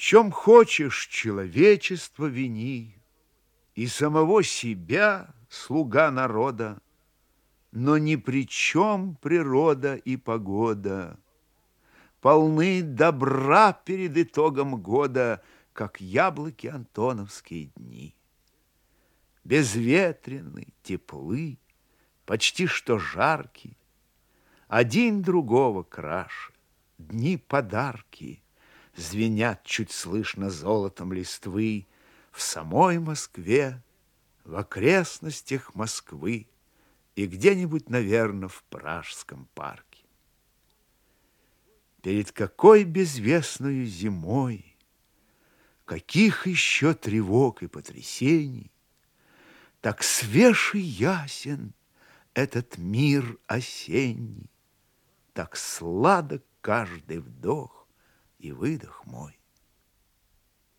чем хочешь человечество вини, И самого себя, слуга народа, Но ни при чем природа и погода. Полны добра перед итогом года, Как яблоки антоновские дни. Безветренны, теплы, почти что жаркие, Один другого краше, дни подарки — Звенят чуть слышно золотом листвы В самой Москве, в окрестностях Москвы И где-нибудь, наверное, в Пражском парке. Перед какой безвестную зимой, Каких еще тревог и потрясений, Так свеж и ясен этот мир осенний, Так сладок каждый вдох, и выдох мой.